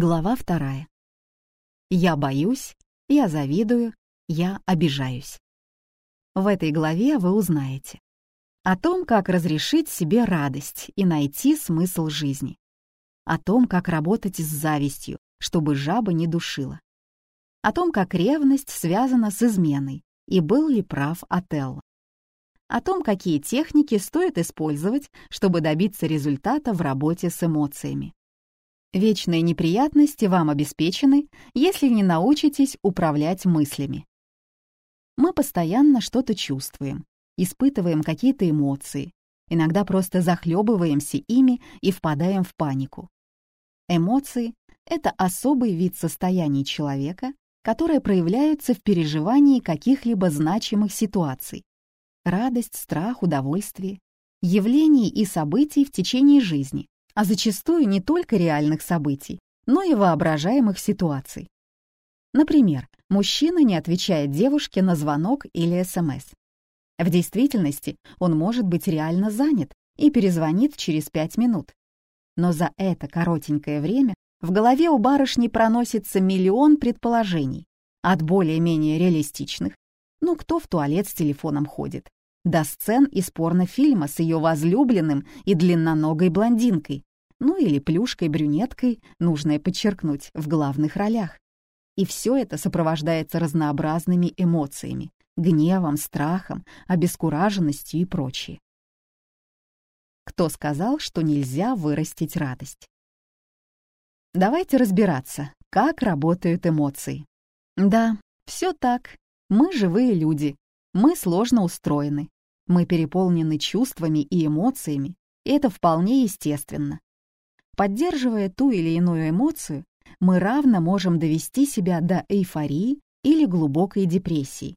Глава вторая. Я боюсь, я завидую, я обижаюсь. В этой главе вы узнаете о том, как разрешить себе радость и найти смысл жизни, о том, как работать с завистью, чтобы жаба не душила, о том, как ревность связана с изменой и был ли прав Отелло, о том, какие техники стоит использовать, чтобы добиться результата в работе с эмоциями Вечные неприятности вам обеспечены, если не научитесь управлять мыслями. Мы постоянно что-то чувствуем, испытываем какие-то эмоции, иногда просто захлебываемся ими и впадаем в панику. Эмоции — это особый вид состояний человека, которые проявляются в переживании каких-либо значимых ситуаций. Радость, страх, удовольствие, явлений и событий в течение жизни, а зачастую не только реальных событий, но и воображаемых ситуаций. Например, мужчина не отвечает девушке на звонок или СМС. В действительности он может быть реально занят и перезвонит через пять минут. Но за это коротенькое время в голове у барышни проносится миллион предположений, от более-менее реалистичных, ну кто в туалет с телефоном ходит, до сцен из порнофильма с ее возлюбленным и длинноногой блондинкой, ну или плюшкой-брюнеткой, нужное подчеркнуть, в главных ролях. И все это сопровождается разнообразными эмоциями, гневом, страхом, обескураженностью и прочее. Кто сказал, что нельзя вырастить радость? Давайте разбираться, как работают эмоции. Да, все так. Мы живые люди, мы сложно устроены, мы переполнены чувствами и эмоциями, и это вполне естественно. Поддерживая ту или иную эмоцию, мы равно можем довести себя до эйфории или глубокой депрессии.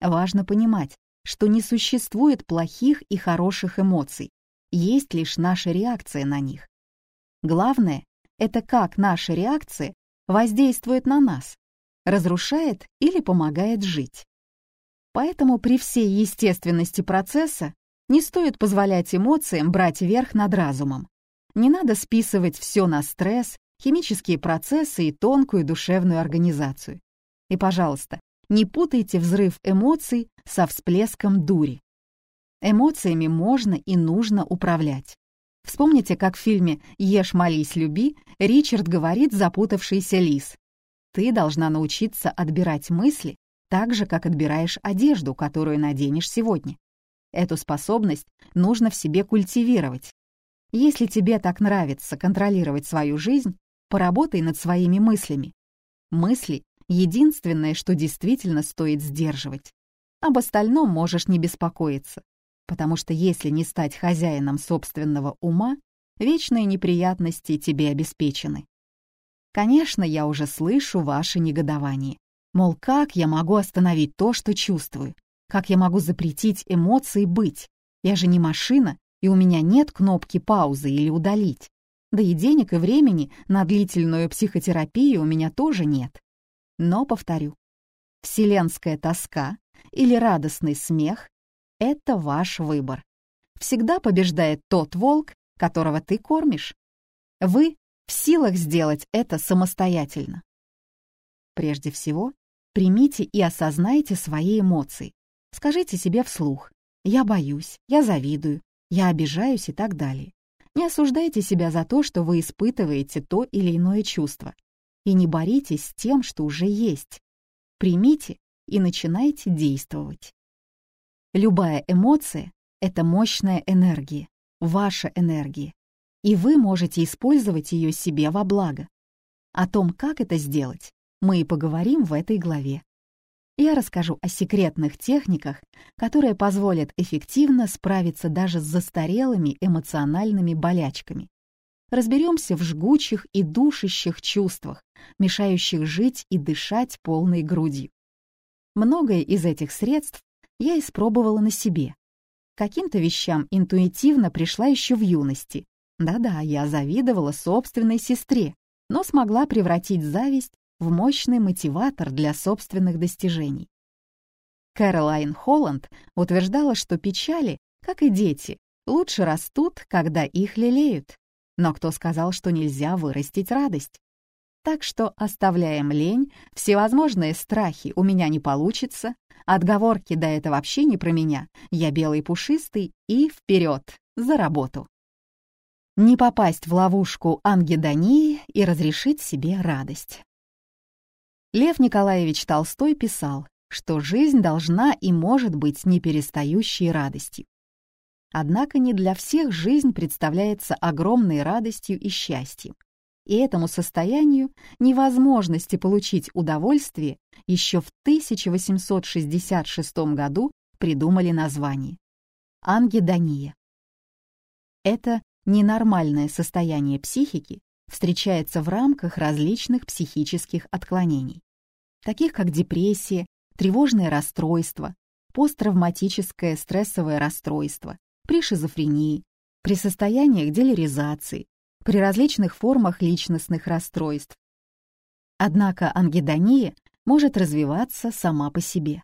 Важно понимать, что не существует плохих и хороших эмоций, есть лишь наша реакция на них. Главное — это как наша реакция воздействует на нас, разрушает или помогает жить. Поэтому при всей естественности процесса не стоит позволять эмоциям брать верх над разумом. Не надо списывать все на стресс, химические процессы и тонкую душевную организацию. И, пожалуйста, не путайте взрыв эмоций со всплеском дури. Эмоциями можно и нужно управлять. Вспомните, как в фильме «Ешь, молись, люби» Ричард говорит запутавшийся лис. Ты должна научиться отбирать мысли так же, как отбираешь одежду, которую наденешь сегодня. Эту способность нужно в себе культивировать. Если тебе так нравится контролировать свою жизнь, поработай над своими мыслями. Мысли — единственное, что действительно стоит сдерживать. Об остальном можешь не беспокоиться, потому что если не стать хозяином собственного ума, вечные неприятности тебе обеспечены. Конечно, я уже слышу ваше негодование. Мол, как я могу остановить то, что чувствую? Как я могу запретить эмоции быть? Я же не машина, и у меня нет кнопки паузы или удалить. Да и денег и времени на длительную психотерапию у меня тоже нет. Но, повторю, вселенская тоска или радостный смех — это ваш выбор. Всегда побеждает тот волк, которого ты кормишь. Вы в силах сделать это самостоятельно. Прежде всего, примите и осознайте свои эмоции. Скажите себе вслух «Я боюсь», «Я завидую», я обижаюсь и так далее. Не осуждайте себя за то, что вы испытываете то или иное чувство. И не боритесь с тем, что уже есть. Примите и начинайте действовать. Любая эмоция — это мощная энергия, ваша энергия, и вы можете использовать ее себе во благо. О том, как это сделать, мы и поговорим в этой главе я расскажу о секретных техниках, которые позволят эффективно справиться даже с застарелыми эмоциональными болячками. Разберемся в жгучих и душащих чувствах, мешающих жить и дышать полной грудью. Многое из этих средств я испробовала на себе. Каким-то вещам интуитивно пришла еще в юности. Да-да, я завидовала собственной сестре, но смогла превратить зависть в мощный мотиватор для собственных достижений. Кэролайн Холланд утверждала, что печали, как и дети, лучше растут, когда их лелеют. Но кто сказал, что нельзя вырастить радость? Так что оставляем лень, всевозможные страхи «у меня не получится», отговорки «да это вообще не про меня», «я белый пушистый» и вперед за работу. Не попасть в ловушку ангедонии и разрешить себе радость. Лев Николаевич Толстой писал, что жизнь должна и может быть неперестающей радостью. Однако не для всех жизнь представляется огромной радостью и счастьем, и этому состоянию невозможности получить удовольствие еще в 1866 году придумали название — ангедония. Это ненормальное состояние психики встречается в рамках различных психических отклонений, таких как депрессия, тревожное расстройство, посттравматическое стрессовое расстройство, при шизофрении, при состояниях делеризации, при различных формах личностных расстройств. Однако ангидония может развиваться сама по себе.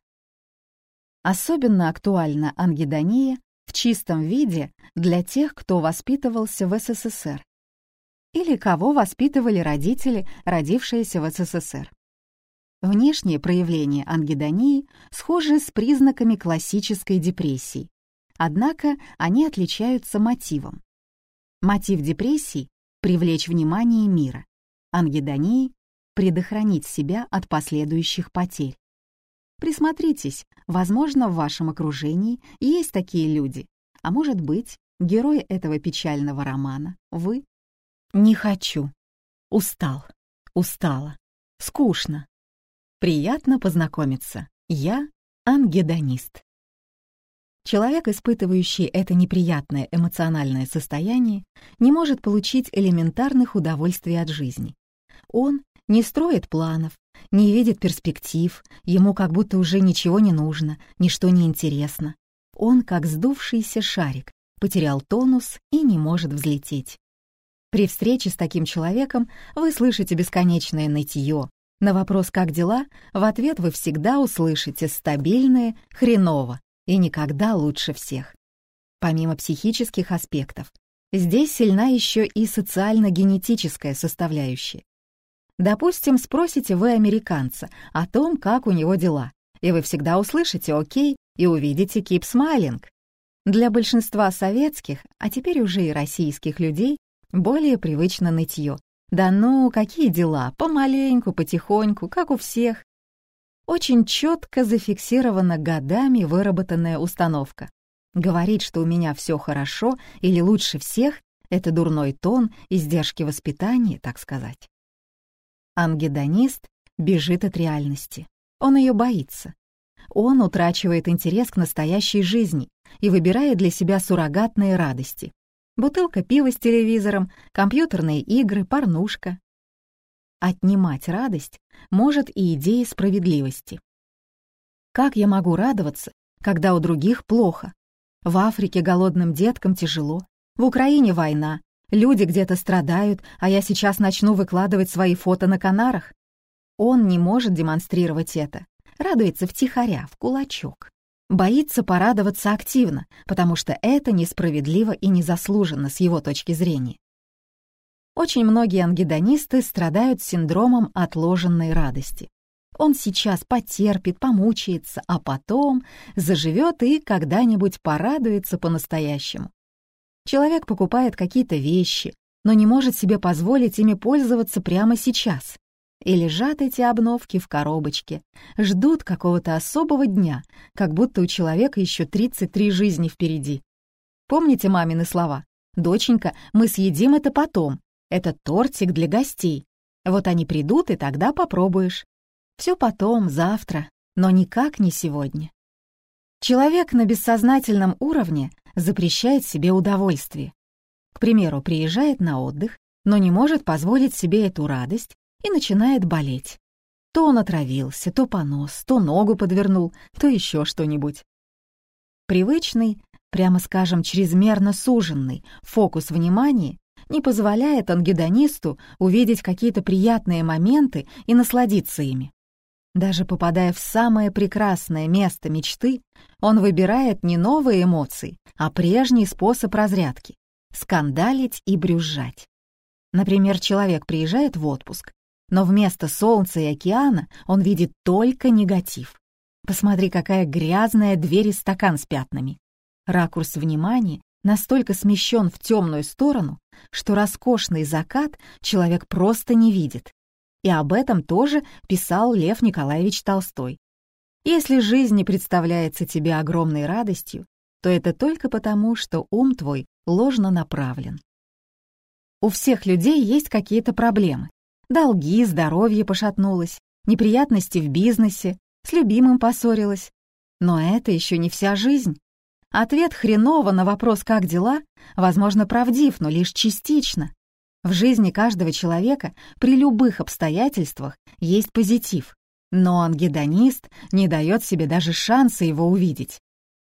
Особенно актуальна ангидония в чистом виде для тех, кто воспитывался в СССР или кого воспитывали родители, родившиеся в СССР. Внешние проявления ангидонии схожи с признаками классической депрессии, однако они отличаются мотивом. Мотив депрессии — привлечь внимание мира, ангидонии — предохранить себя от последующих потерь. Присмотритесь, возможно, в вашем окружении есть такие люди, а может быть, герой этого печального романа — вы. Не хочу. Устал. Устала. Скучно. Приятно познакомиться. Я ангедонист. Человек, испытывающий это неприятное эмоциональное состояние, не может получить элементарных удовольствий от жизни. Он не строит планов, не видит перспектив, ему как будто уже ничего не нужно, ничто не интересно. Он, как сдувшийся шарик, потерял тонус и не может взлететь. При встрече с таким человеком вы слышите бесконечное нытье. На вопрос «как дела?» в ответ вы всегда услышите стабильное «хреново» и никогда лучше всех. Помимо психических аспектов, здесь сильна еще и социально-генетическая составляющая. Допустим, спросите вы американца о том, как у него дела, и вы всегда услышите «окей» и увидите «keep smiling». Для большинства советских, а теперь уже и российских людей, более привычно нытье. Да ну, какие дела, помаленьку, потихоньку, как у всех. Очень четко зафиксирована годами выработанная установка. Говорить, что у меня все хорошо или лучше всех, это дурной тон, издержки воспитания, так сказать. Ангедонист бежит от реальности. Он ее боится. Он утрачивает интерес к настоящей жизни и выбирает для себя суррогатные радости бутылка пива с телевизором, компьютерные игры, порнушка. Отнимать радость может и идея справедливости. Как я могу радоваться, когда у других плохо? В Африке голодным деткам тяжело, в Украине война, люди где-то страдают, а я сейчас начну выкладывать свои фото на Канарах? Он не может демонстрировать это, радуется втихаря, в кулачок. Боится порадоваться активно, потому что это несправедливо и незаслуженно с его точки зрения. Очень многие ангидонисты страдают синдромом отложенной радости. Он сейчас потерпит, помучается, а потом заживет и когда-нибудь порадуется по-настоящему. Человек покупает какие-то вещи, но не может себе позволить ими пользоваться прямо сейчас. И лежат эти обновки в коробочке, ждут какого-то особого дня, как будто у человека еще 33 жизни впереди. Помните мамины слова? «Доченька, мы съедим это потом. Это тортик для гостей. Вот они придут, и тогда попробуешь. Все потом, завтра, но никак не сегодня». Человек на бессознательном уровне запрещает себе удовольствие. К примеру, приезжает на отдых, но не может позволить себе эту радость и начинает болеть. То он отравился, то понос, то ногу подвернул, то еще что-нибудь. Привычный, прямо скажем, чрезмерно суженный фокус внимания не позволяет ангидонисту увидеть какие-то приятные моменты и насладиться ими. Даже попадая в самое прекрасное место мечты, он выбирает не новые эмоции, а прежний способ разрядки — скандалить и брюзжать. Например, человек приезжает в отпуск, Но вместо солнца и океана он видит только негатив. Посмотри, какая грязная дверь и стакан с пятнами. Ракурс внимания настолько смещен в темную сторону, что роскошный закат человек просто не видит. И об этом тоже писал Лев Николаевич Толстой. Если жизнь не представляется тебе огромной радостью, то это только потому, что ум твой ложно направлен. У всех людей есть какие-то проблемы. Долги, здоровье пошатнулось, неприятности в бизнесе, с любимым поссорилась. Но это еще не вся жизнь. Ответ хреново на вопрос «как дела?» возможно правдив, но лишь частично. В жизни каждого человека при любых обстоятельствах есть позитив, но ангедонист не дает себе даже шанса его увидеть.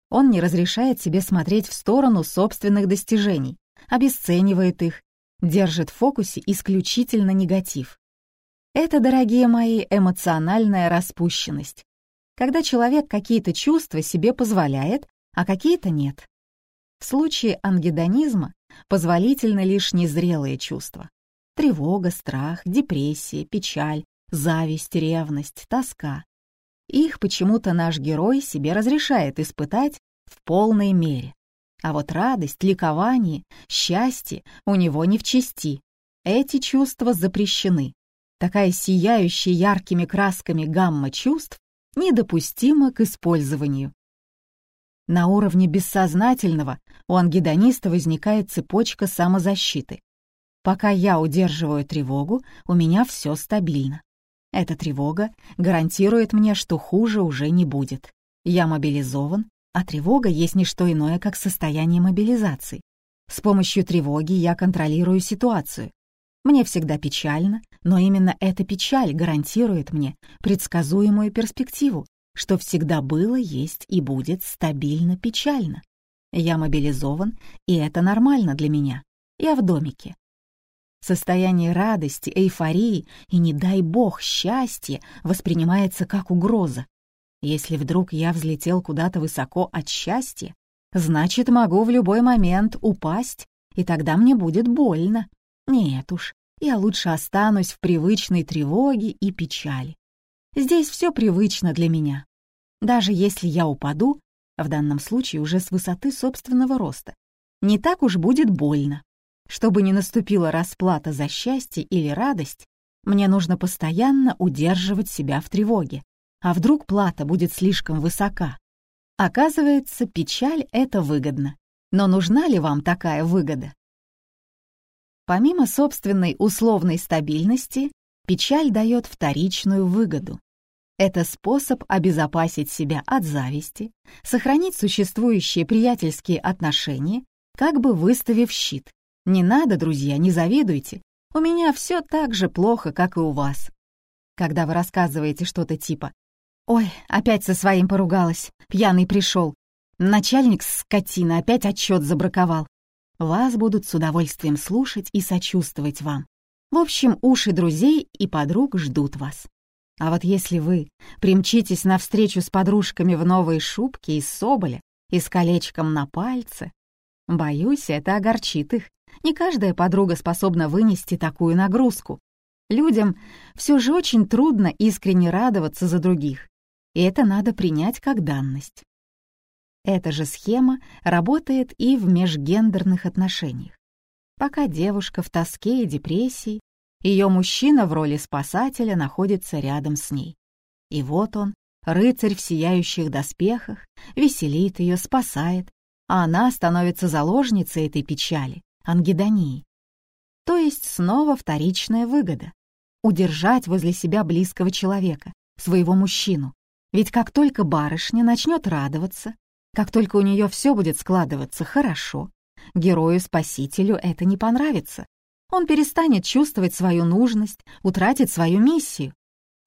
Он не разрешает себе смотреть в сторону собственных достижений, обесценивает их, держит в фокусе исключительно негатив. Это, дорогие мои, эмоциональная распущенность, когда человек какие-то чувства себе позволяет, а какие-то нет. В случае ангедонизма позволительны лишь незрелые чувства. Тревога, страх, депрессия, печаль, зависть, ревность, тоска. Их почему-то наш герой себе разрешает испытать в полной мере. А вот радость, ликование, счастье у него не в чести. Эти чувства запрещены. Такая сияющая яркими красками гамма чувств недопустима к использованию. На уровне бессознательного у ангидониста возникает цепочка самозащиты. Пока я удерживаю тревогу, у меня все стабильно. Эта тревога гарантирует мне, что хуже уже не будет. Я мобилизован, а тревога есть не что иное, как состояние мобилизации. С помощью тревоги я контролирую ситуацию. Мне всегда печально, но именно эта печаль гарантирует мне предсказуемую перспективу, что всегда было, есть и будет стабильно печально. Я мобилизован, и это нормально для меня. Я в домике. Состояние радости, эйфории и, не дай бог, счастья воспринимается как угроза. Если вдруг я взлетел куда-то высоко от счастья, значит, могу в любой момент упасть, и тогда мне будет больно. Нет уж, я лучше останусь в привычной тревоге и печали. Здесь все привычно для меня. Даже если я упаду, в данном случае уже с высоты собственного роста, не так уж будет больно. Чтобы не наступила расплата за счастье или радость, мне нужно постоянно удерживать себя в тревоге. А вдруг плата будет слишком высока? Оказывается, печаль — это выгодно. Но нужна ли вам такая выгода? Помимо собственной условной стабильности, Печаль дает вторичную выгоду. Это способ обезопасить себя от зависти, сохранить существующие приятельские отношения, как бы выставив щит. Не надо, друзья, не завидуйте. У меня все так же плохо, как и у вас. Когда вы рассказываете что-то типа «Ой, опять со своим поругалась, пьяный пришел, начальник скотина опять отчет забраковал», вас будут с удовольствием слушать и сочувствовать вам. В общем, уши друзей и подруг ждут вас. А вот если вы примчитесь навстречу с подружками в новой шубке из соболя и с колечком на пальце, боюсь, это огорчит их. Не каждая подруга способна вынести такую нагрузку. Людям все же очень трудно искренне радоваться за других, и это надо принять как данность. Эта же схема работает и в межгендерных отношениях. Пока девушка в тоске и депрессии, ее мужчина в роли спасателя находится рядом с ней. И вот он, рыцарь в сияющих доспехах, веселит ее, спасает, а она становится заложницей этой печали, ангидонии. То есть снова вторичная выгода — удержать возле себя близкого человека, своего мужчину. Ведь как только барышня начнет радоваться, как только у нее все будет складываться хорошо, Герою-спасителю это не понравится. Он перестанет чувствовать свою нужность, утратит свою миссию.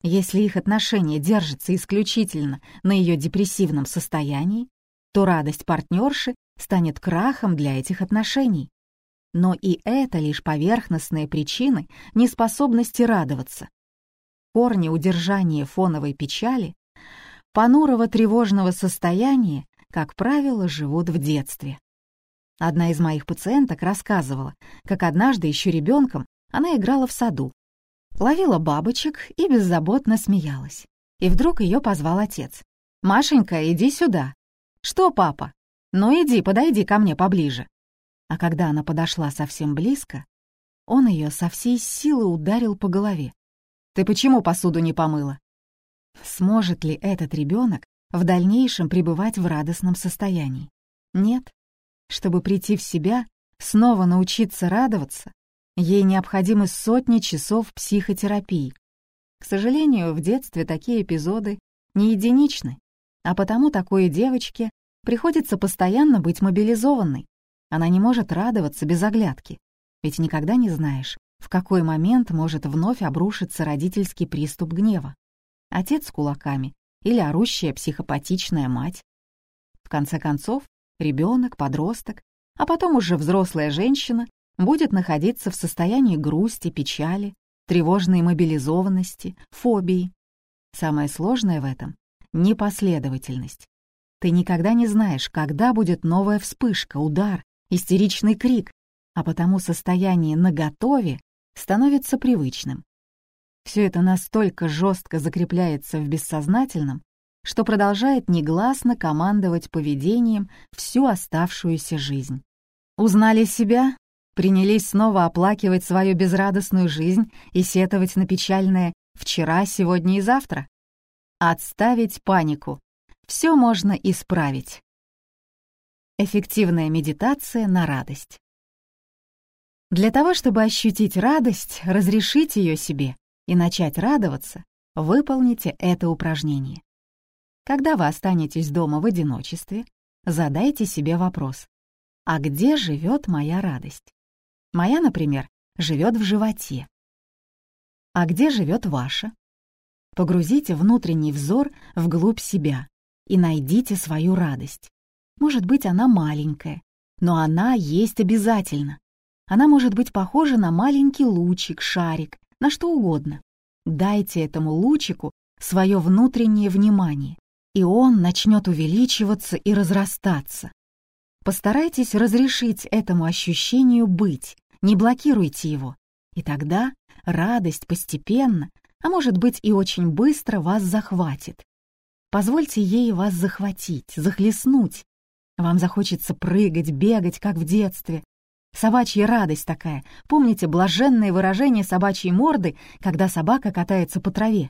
Если их отношения держатся исключительно на ее депрессивном состоянии, то радость партнерши станет крахом для этих отношений. Но и это лишь поверхностные причины неспособности радоваться. Корни удержания фоновой печали, понурого тревожного состояния, как правило, живут в детстве. Одна из моих пациенток рассказывала, как однажды еще ребенком она играла в саду. Ловила бабочек и беззаботно смеялась. И вдруг ее позвал отец. «Машенька, иди сюда». «Что, папа?» «Ну иди, подойди ко мне поближе». А когда она подошла совсем близко, он ее со всей силы ударил по голове. «Ты почему посуду не помыла?» Сможет ли этот ребенок в дальнейшем пребывать в радостном состоянии? Нет. Чтобы прийти в себя, снова научиться радоваться, ей необходимы сотни часов психотерапии. К сожалению, в детстве такие эпизоды не единичны, а потому такой девочке приходится постоянно быть мобилизованной. Она не может радоваться без оглядки, ведь никогда не знаешь, в какой момент может вновь обрушиться родительский приступ гнева. Отец с кулаками или орущая психопатичная мать. В конце концов, ребенок, подросток, а потом уже взрослая женщина будет находиться в состоянии грусти, печали, тревожной мобилизованности, фобии. Самое сложное в этом — непоследовательность. Ты никогда не знаешь, когда будет новая вспышка, удар, истеричный крик, а потому состояние наготове становится привычным. Все это настолько жестко закрепляется в бессознательном, что продолжает негласно командовать поведением всю оставшуюся жизнь. Узнали себя, принялись снова оплакивать свою безрадостную жизнь и сетовать на печальное «вчера, сегодня и завтра». Отставить панику. Все можно исправить. Эффективная медитация на радость. Для того, чтобы ощутить радость, разрешить ее себе и начать радоваться, выполните это упражнение. Когда вы останетесь дома в одиночестве, задайте себе вопрос. А где живет моя радость? Моя, например, живет в животе. А где живет ваша? Погрузите внутренний взор вглубь себя и найдите свою радость. Может быть, она маленькая, но она есть обязательно. Она может быть похожа на маленький лучик, шарик, на что угодно. Дайте этому лучику свое внутреннее внимание, и он начнет увеличиваться и разрастаться. Постарайтесь разрешить этому ощущению быть, не блокируйте его, и тогда радость постепенно, а может быть и очень быстро вас захватит. Позвольте ей вас захватить, захлестнуть. Вам захочется прыгать, бегать, как в детстве. Собачья радость такая. Помните блаженное выражение собачьей морды, когда собака катается по траве?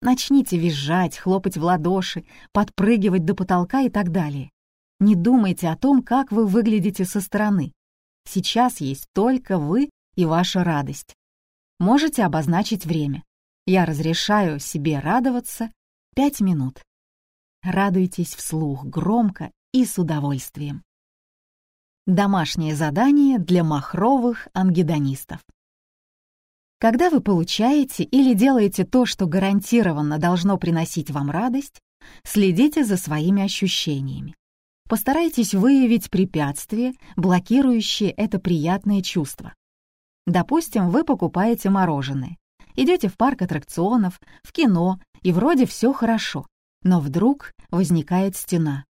Начните визжать, хлопать в ладоши, подпрыгивать до потолка и так далее. Не думайте о том, как вы выглядите со стороны. Сейчас есть только вы и ваша радость. Можете обозначить время. Я разрешаю себе радоваться пять минут. Радуйтесь вслух, громко и с удовольствием. Домашнее задание для махровых ангедонистов. Когда вы получаете или делаете то, что гарантированно должно приносить вам радость, следите за своими ощущениями. Постарайтесь выявить препятствия, блокирующие это приятное чувство. Допустим, вы покупаете мороженое, идете в парк аттракционов, в кино, и вроде все хорошо, но вдруг возникает стена.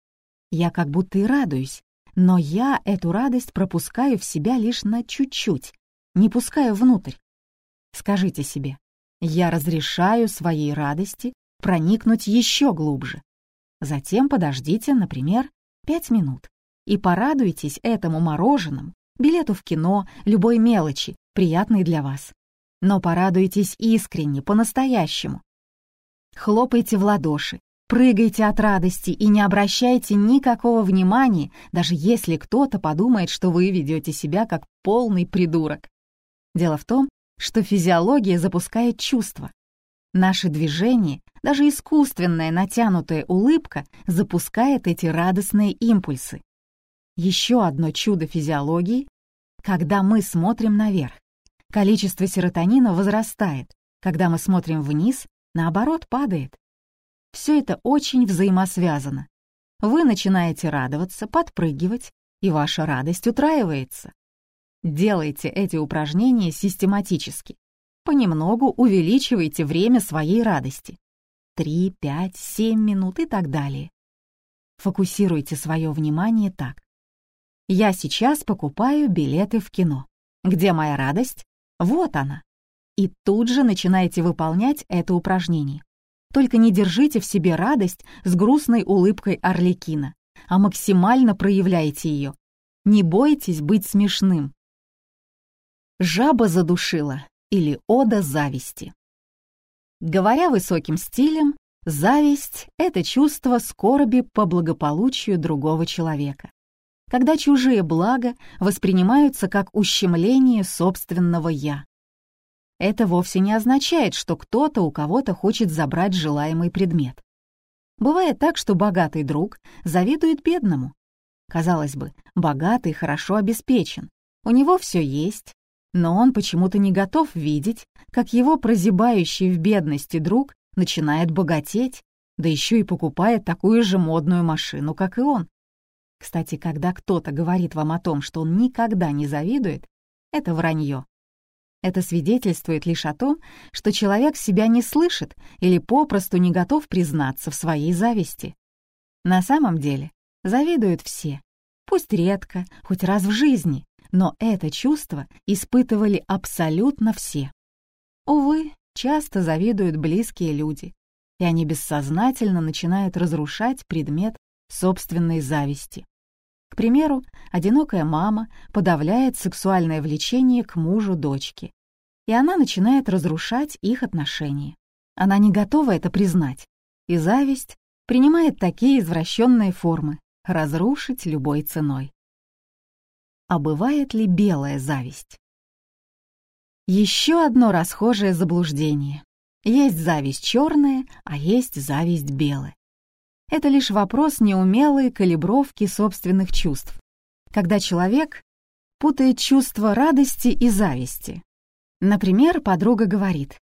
Я как будто и радуюсь, но я эту радость пропускаю в себя лишь на чуть-чуть, не пускаю внутрь. Скажите себе, я разрешаю своей радости проникнуть еще глубже. Затем подождите, например, Пять минут. И порадуйтесь этому мороженому, билету в кино, любой мелочи, приятной для вас. Но порадуйтесь искренне, по-настоящему. Хлопайте в ладоши, прыгайте от радости и не обращайте никакого внимания, даже если кто-то подумает, что вы ведете себя как полный придурок. Дело в том, что физиология запускает чувства, Наши движения, даже искусственная натянутая улыбка запускает эти радостные импульсы. Еще одно чудо физиологии — когда мы смотрим наверх. Количество серотонина возрастает, когда мы смотрим вниз, наоборот, падает. Все это очень взаимосвязано. Вы начинаете радоваться, подпрыгивать, и ваша радость утраивается. Делайте эти упражнения систематически понемногу увеличивайте время своей радости. 3, 5, 7 минут и так далее. Фокусируйте свое внимание так. Я сейчас покупаю билеты в кино. Где моя радость? Вот она. и тут же начинаете выполнять это упражнение. Только не держите в себе радость с грустной улыбкой Орликина, а максимально проявляйте ее. Не бойтесь быть смешным. Жаба задушила или ода зависти. Говоря высоким стилем, зависть — это чувство скорби по благополучию другого человека, когда чужие блага воспринимаются как ущемление собственного «я». Это вовсе не означает, что кто-то у кого-то хочет забрать желаемый предмет. Бывает так, что богатый друг завидует бедному. Казалось бы, богатый хорошо обеспечен, у него все есть, но он почему-то не готов видеть, как его прозябающий в бедности друг начинает богатеть, да еще и покупает такую же модную машину, как и он. Кстати, когда кто-то говорит вам о том, что он никогда не завидует, это вранье. Это свидетельствует лишь о том, что человек себя не слышит или попросту не готов признаться в своей зависти. На самом деле завидуют все, пусть редко, хоть раз в жизни, но это чувство испытывали абсолютно все. Увы, часто завидуют близкие люди, и они бессознательно начинают разрушать предмет собственной зависти. К примеру, одинокая мама подавляет сексуальное влечение к мужу дочки, и она начинает разрушать их отношения. Она не готова это признать, и зависть принимает такие извращенные формы — разрушить любой ценой а бывает ли белая зависть? Еще одно расхожее заблуждение. Есть зависть черная, а есть зависть белая. Это лишь вопрос неумелой калибровки собственных чувств, когда человек путает чувство радости и зависти. Например, подруга говорит,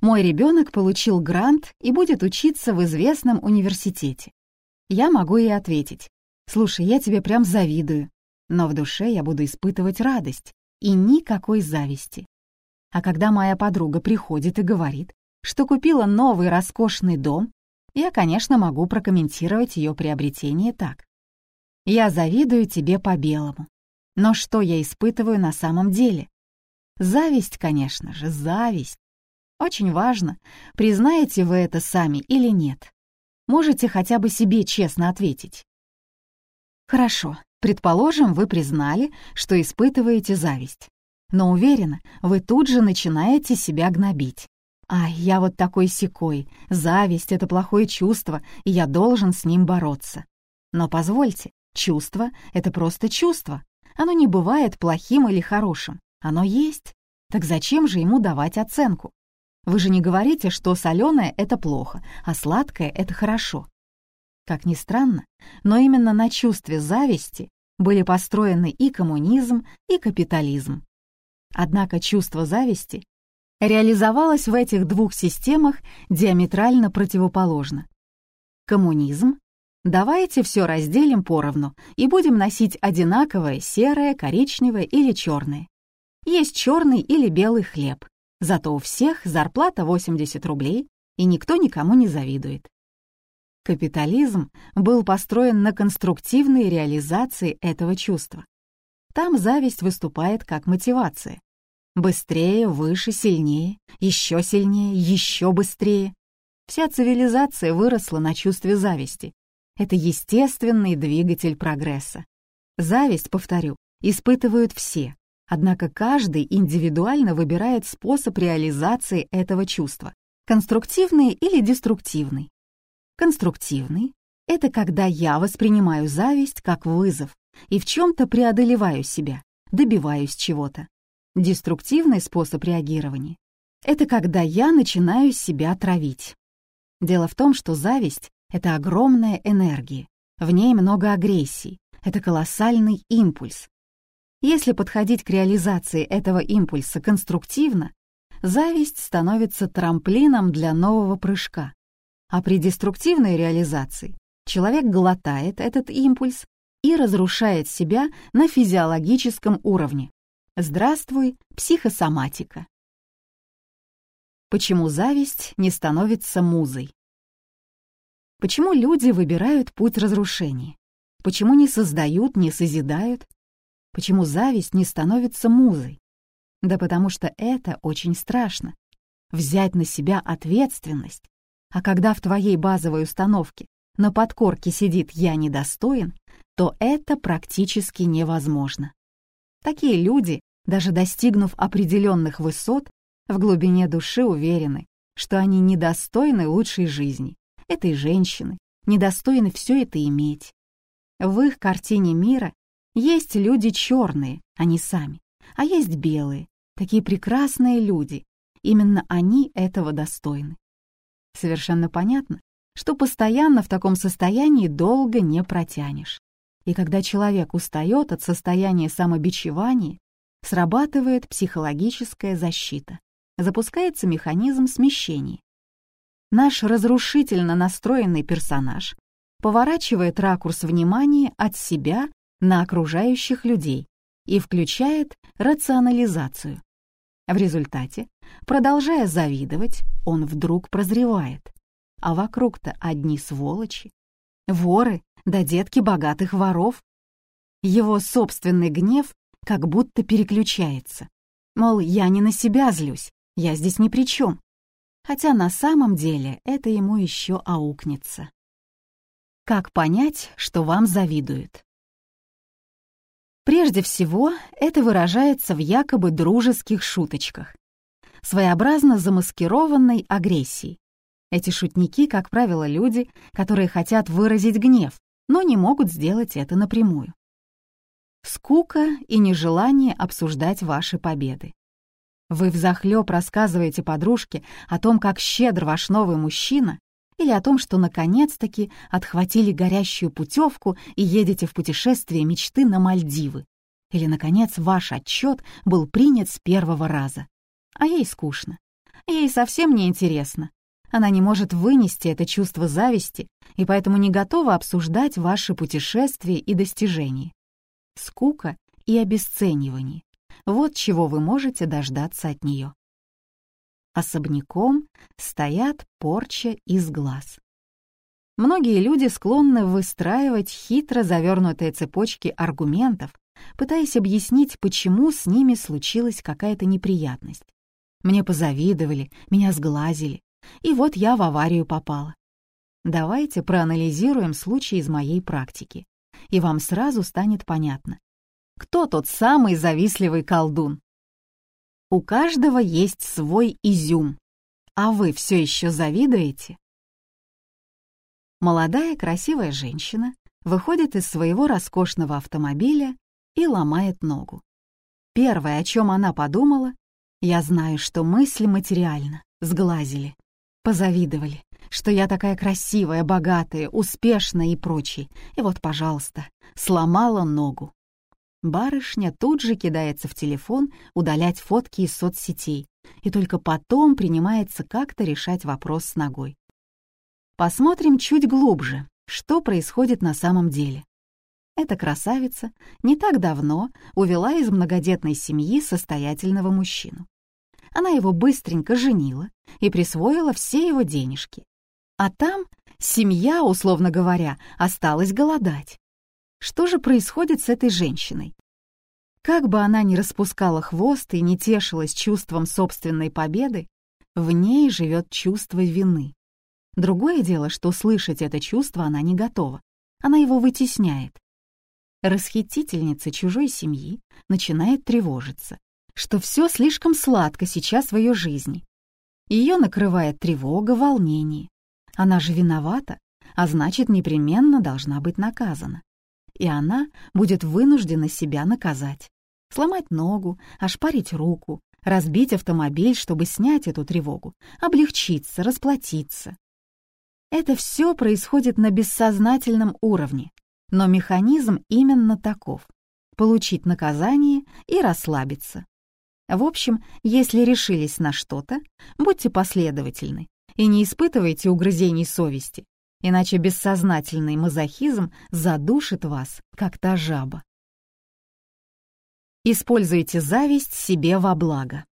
«Мой ребенок получил грант и будет учиться в известном университете». Я могу ей ответить, «Слушай, я тебе прям завидую но в душе я буду испытывать радость и никакой зависти. А когда моя подруга приходит и говорит, что купила новый роскошный дом, я, конечно, могу прокомментировать ее приобретение так. Я завидую тебе по-белому. Но что я испытываю на самом деле? Зависть, конечно же, зависть. Очень важно, признаете вы это сами или нет. Можете хотя бы себе честно ответить. Хорошо, Предположим, вы признали, что испытываете зависть. Но уверена, вы тут же начинаете себя гнобить. «Ай, я вот такой секой, зависть — это плохое чувство, и я должен с ним бороться». Но позвольте, чувство — это просто чувство. Оно не бывает плохим или хорошим. Оно есть. Так зачем же ему давать оценку? Вы же не говорите, что соленое — это плохо, а сладкое — это хорошо. Как ни странно, но именно на чувстве зависти были построены и коммунизм, и капитализм. Однако чувство зависти реализовалось в этих двух системах диаметрально противоположно. Коммунизм — давайте все разделим поровну и будем носить одинаковое серое, коричневое или черное. Есть черный или белый хлеб, зато у всех зарплата 80 рублей, и никто никому не завидует. Капитализм был построен на конструктивной реализации этого чувства. Там зависть выступает как мотивация. Быстрее, выше, сильнее, еще сильнее, еще быстрее. Вся цивилизация выросла на чувстве зависти. Это естественный двигатель прогресса. Зависть, повторю, испытывают все, однако каждый индивидуально выбирает способ реализации этого чувства — конструктивный или деструктивный. Конструктивный — это когда я воспринимаю зависть как вызов и в чем-то преодолеваю себя, добиваюсь чего-то. Деструктивный способ реагирования — это когда я начинаю себя травить. Дело в том, что зависть — это огромная энергия, в ней много агрессии, это колоссальный импульс. Если подходить к реализации этого импульса конструктивно, зависть становится трамплином для нового прыжка, а при деструктивной реализации человек глотает этот импульс и разрушает себя на физиологическом уровне. Здравствуй, психосоматика. Почему зависть не становится музой? Почему люди выбирают путь разрушения? Почему не создают, не созидают? Почему зависть не становится музой? Да потому что это очень страшно взять на себя ответственность. А когда в твоей базовой установке на подкорке сидит «я недостоин», то это практически невозможно. Такие люди, даже достигнув определенных высот, в глубине души уверены, что они недостойны лучшей жизни, этой женщины, недостойны все это иметь. В их картине мира есть люди черные, они сами, а есть белые, такие прекрасные люди. Именно они этого достойны. Совершенно понятно, что постоянно в таком состоянии долго не протянешь. И когда человек устает от состояния самобичевания, срабатывает психологическая защита, запускается механизм смещения. Наш разрушительно настроенный персонаж поворачивает ракурс внимания от себя на окружающих людей и включает рационализацию. В результате, продолжая завидовать, он вдруг прозревает. А вокруг-то одни сволочи, воры да детки богатых воров. Его собственный гнев как будто переключается. Мол, я не на себя злюсь, я здесь ни при чем. Хотя на самом деле это ему еще аукнется. Как понять, что вам завидуют? Прежде всего, это выражается в якобы дружеских шуточках, своеобразно замаскированной агрессией. Эти шутники, как правило, люди, которые хотят выразить гнев, но не могут сделать это напрямую. Скука и нежелание обсуждать ваши победы. Вы взахлёб рассказываете подружке о том, как щедр ваш новый мужчина, или о том, что наконец-таки отхватили горящую путевку и едете в путешествие мечты на Мальдивы. Или, наконец, ваш отчет был принят с первого раза. А ей скучно. Ей совсем не интересно. Она не может вынести это чувство зависти и поэтому не готова обсуждать ваши путешествия и достижения. Скука и обесценивание — вот чего вы можете дождаться от нее особняком стоят порча из глаз. Многие люди склонны выстраивать хитро завернутые цепочки аргументов, пытаясь объяснить, почему с ними случилась какая-то неприятность. Мне позавидовали, меня сглазили, и вот я в аварию попала. Давайте проанализируем случай из моей практики, и вам сразу станет понятно, кто тот самый завистливый колдун. У каждого есть свой изюм. А вы все еще завидуете? Молодая красивая женщина выходит из своего роскошного автомобиля и ломает ногу. Первое, о чем она подумала, я знаю, что мысль материальна, сглазили, позавидовали, что я такая красивая, богатая, успешная и прочее. И вот, пожалуйста, сломала ногу. Барышня тут же кидается в телефон удалять фотки из соцсетей и только потом принимается как-то решать вопрос с ногой. Посмотрим чуть глубже, что происходит на самом деле. Эта красавица не так давно увела из многодетной семьи состоятельного мужчину. Она его быстренько женила и присвоила все его денежки. А там семья, условно говоря, осталась голодать. Что же происходит с этой женщиной? Как бы она ни распускала хвост и не тешилась чувством собственной победы, в ней живет чувство вины. Другое дело, что слышать это чувство она не готова. Она его вытесняет. Расхитительница чужой семьи начинает тревожиться, что все слишком сладко сейчас в ее жизни. Ее накрывает тревога, волнение. Она же виновата, а значит, непременно должна быть наказана и она будет вынуждена себя наказать. Сломать ногу, ошпарить руку, разбить автомобиль, чтобы снять эту тревогу, облегчиться, расплатиться. Это все происходит на бессознательном уровне, но механизм именно таков — получить наказание и расслабиться. В общем, если решились на что-то, будьте последовательны и не испытывайте угрызений совести, иначе бессознательный мазохизм задушит вас, как та жаба. Используйте зависть себе во благо.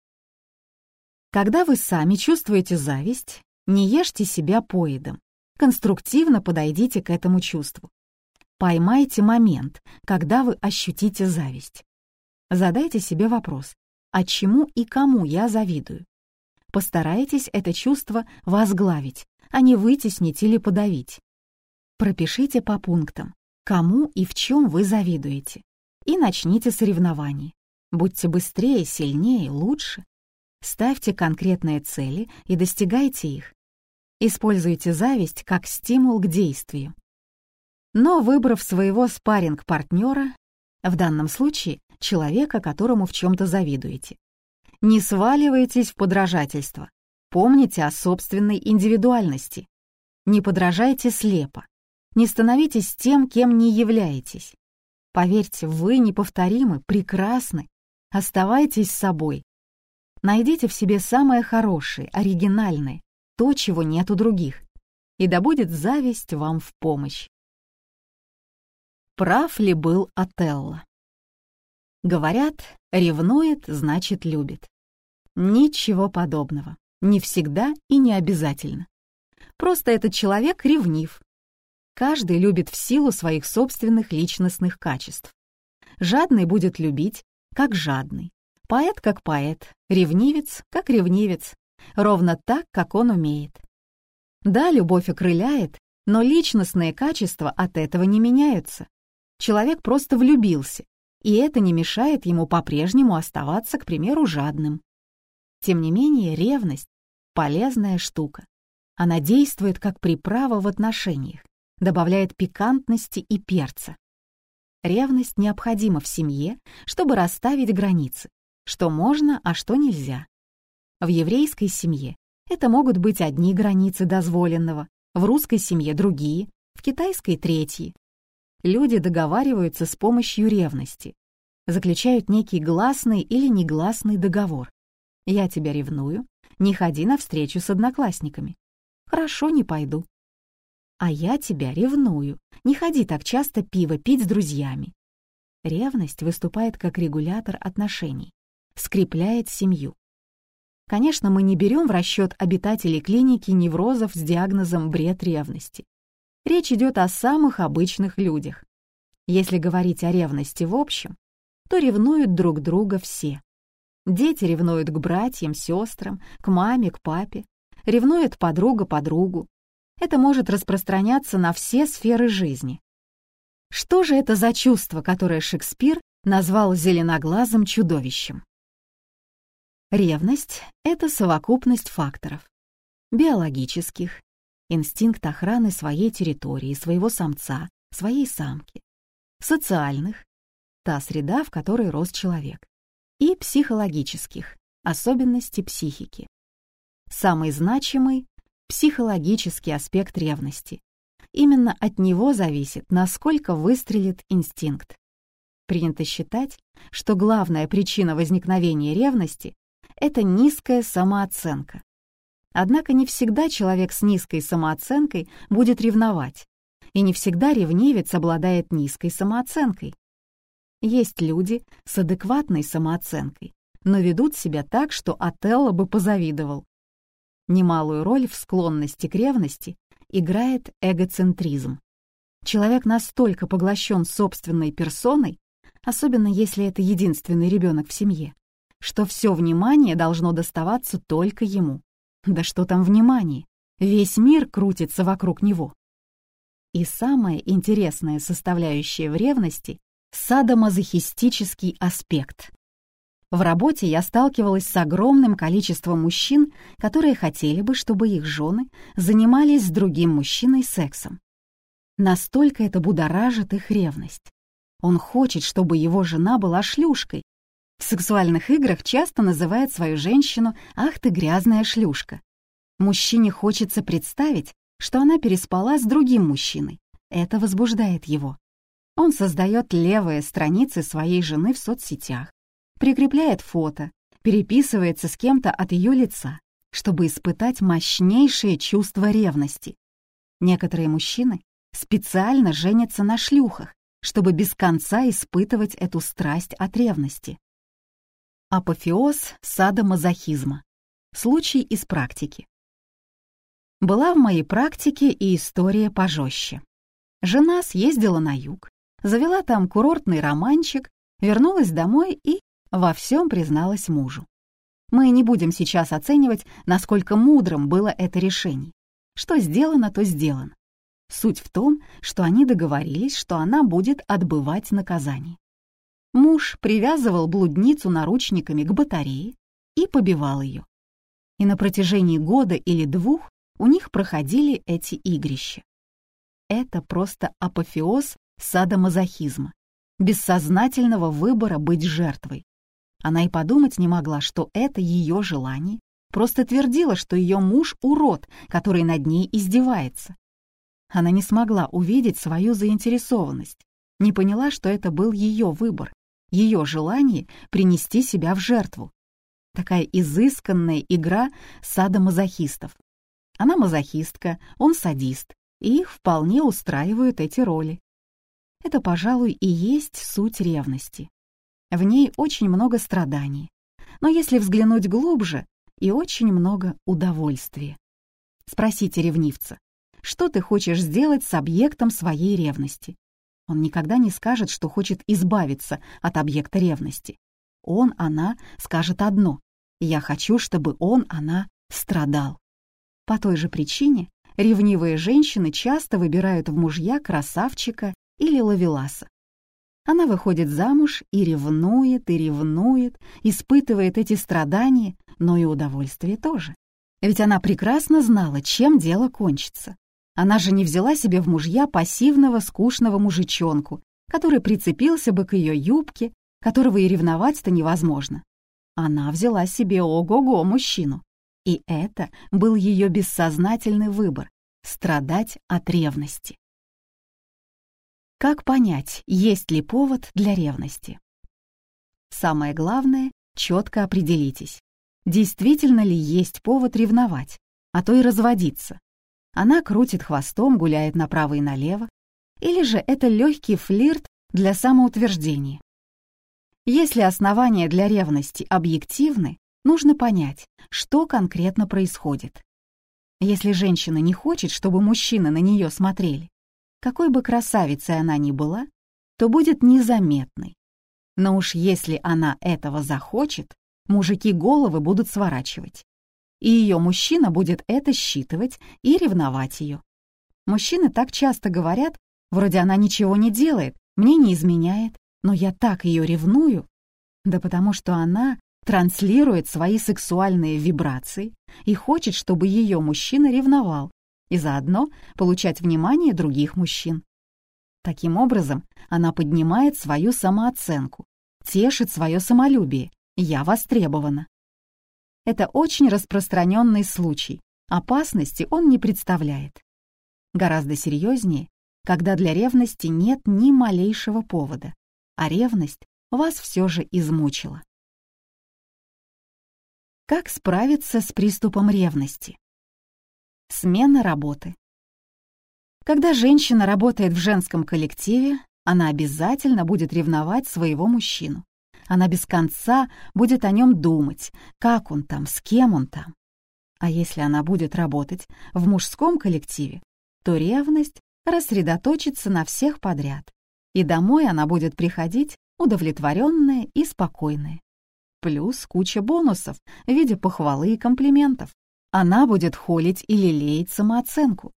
Когда вы сами чувствуете зависть, не ешьте себя поедом. Конструктивно подойдите к этому чувству. Поймайте момент, когда вы ощутите зависть. Задайте себе вопрос, а чему и кому я завидую? Постарайтесь это чувство возглавить, а не вытеснить или подавить. Пропишите по пунктам, кому и в чем вы завидуете, и начните соревнование. Будьте быстрее, сильнее, лучше. Ставьте конкретные цели и достигайте их. Используйте зависть как стимул к действию. Но выбрав своего спарринг-партнера, в данном случае человека, которому в чем-то завидуете, не сваливайтесь в подражательство. Помните о собственной индивидуальности. Не подражайте слепо. Не становитесь тем, кем не являетесь. Поверьте, вы неповторимы, прекрасны. Оставайтесь собой. Найдите в себе самое хорошее, оригинальное, то, чего нет у других. И да будет зависть вам в помощь. Прав ли был Отелло? Говорят, ревнует, значит любит. Ничего подобного. Не всегда и не обязательно. Просто этот человек ревнив. Каждый любит в силу своих собственных личностных качеств. Жадный будет любить, как жадный. Поэт как поэт, ревнивец как ревнивец, ровно так, как он умеет. Да, любовь окрыляет, но личностные качества от этого не меняются. Человек просто влюбился, и это не мешает ему по-прежнему оставаться, к примеру, жадным. Тем не менее, ревность — полезная штука. Она действует как приправа в отношениях, добавляет пикантности и перца. Ревность необходима в семье, чтобы расставить границы, что можно, а что нельзя. В еврейской семье это могут быть одни границы дозволенного, в русской семье другие, в китайской третьи люди договариваются с помощью ревности, заключают некий гласный или негласный договор. «Я тебя ревную, не ходи на встречу с одноклассниками». «Хорошо, не пойду». «А я тебя ревную, не ходи так часто пиво пить с друзьями». Ревность выступает как регулятор отношений, скрепляет семью. Конечно, мы не берем в расчет обитателей клиники неврозов с диагнозом бред ревности. Речь идет о самых обычных людях. Если говорить о ревности в общем, то ревнуют друг друга все. Дети ревнуют к братьям, сестрам, к маме, к папе. Ревнует подруга подругу. Это может распространяться на все сферы жизни. Что же это за чувство, которое Шекспир назвал зеленоглазым чудовищем? Ревность — это совокупность факторов. Биологических, инстинкт охраны своей территории, своего самца, своей самки, социальных, та среда, в которой рос человек, и психологических, особенности психики. Самый значимый — психологический аспект ревности. Именно от него зависит, насколько выстрелит инстинкт. Принято считать, что главная причина возникновения ревности — это низкая самооценка, Однако не всегда человек с низкой самооценкой будет ревновать, и не всегда ревнивец обладает низкой самооценкой. Есть люди с адекватной самооценкой, но ведут себя так, что Отелло бы позавидовал. Немалую роль в склонности к ревности играет эгоцентризм. Человек настолько поглощен собственной персоной, особенно если это единственный ребенок в семье, что все внимание должно доставаться только ему. Да что там внимание? Весь мир крутится вокруг него. И самая интересная составляющая в ревности — садомазохистический аспект. В работе я сталкивалась с огромным количеством мужчин, которые хотели бы, чтобы их жены занимались с другим мужчиной сексом. Настолько это будоражит их ревность. Он хочет, чтобы его жена была шлюшкой, в сексуальных играх часто называет свою женщину «ах ты грязная шлюшка». Мужчине хочется представить, что она переспала с другим мужчиной. Это возбуждает его. Он создает левые страницы своей жены в соцсетях, прикрепляет фото, переписывается с кем-то от ее лица, чтобы испытать мощнейшее чувство ревности. Некоторые мужчины специально женятся на шлюхах, чтобы без конца испытывать эту страсть от ревности. Апофеоз садомазохизма. Случай из практики. Была в моей практике и история пожестче. Жена съездила на юг, завела там курортный романчик, вернулась домой и во всем призналась мужу. Мы не будем сейчас оценивать, насколько мудрым было это решение. Что сделано, то сделано. Суть в том, что они договорились, что она будет отбывать наказание. Муж привязывал блудницу наручниками к батарее и побивал ее. И на протяжении года или двух у них проходили эти игрища. Это просто апофеоз садомазохизма, бессознательного выбора быть жертвой. Она и подумать не могла, что это ее желание, просто твердила, что ее муж — урод, который над ней издевается. Она не смогла увидеть свою заинтересованность, не поняла, что это был ее выбор, ее желание принести себя в жертву. Такая изысканная игра садомазохистов. Она мазохистка, он садист, и их вполне устраивают эти роли. Это, пожалуй, и есть суть ревности. В ней очень много страданий, но если взглянуть глубже, и очень много удовольствия. Спросите ревнивца, что ты хочешь сделать с объектом своей ревности? Он никогда не скажет, что хочет избавиться от объекта ревности. Он, она скажет одно «Я хочу, чтобы он, она страдал». По той же причине ревнивые женщины часто выбирают в мужья красавчика или лавеласа. Она выходит замуж и ревнует, и ревнует, испытывает эти страдания, но и удовольствие тоже. Ведь она прекрасно знала, чем дело кончится. Она же не взяла себе в мужья пассивного, скучного мужичонку, который прицепился бы к ее юбке, которого и ревновать-то невозможно. Она взяла себе ого-го мужчину. И это был ее бессознательный выбор — страдать от ревности. Как понять, есть ли повод для ревности? Самое главное — четко определитесь, действительно ли есть повод ревновать, а то и разводиться. Она крутит хвостом, гуляет направо и налево, или же это легкий флирт для самоутверждения. Если основания для ревности объективны, нужно понять, что конкретно происходит. Если женщина не хочет, чтобы мужчины на нее смотрели, какой бы красавицей она ни была, то будет незаметной. Но уж если она этого захочет, мужики головы будут сворачивать. И ее мужчина будет это считывать и ревновать ее. Мужчины так часто говорят, вроде она ничего не делает, мне не изменяет, но я так ее ревную. Да потому что она транслирует свои сексуальные вибрации и хочет, чтобы ее мужчина ревновал, и заодно получать внимание других мужчин. Таким образом, она поднимает свою самооценку, тешит свое самолюбие «я востребована». Это очень распространенный случай, опасности он не представляет. Гораздо серьезнее, когда для ревности нет ни малейшего повода, а ревность вас все же измучила. Как справиться с приступом ревности? Смена работы. Когда женщина работает в женском коллективе, она обязательно будет ревновать своего мужчину. Она без конца будет о нем думать, как он там, с кем он там. А если она будет работать в мужском коллективе, то ревность рассредоточится на всех подряд, и домой она будет приходить удовлетворенная и спокойная. Плюс куча бонусов в виде похвалы и комплиментов она будет холить и лелеять самооценку.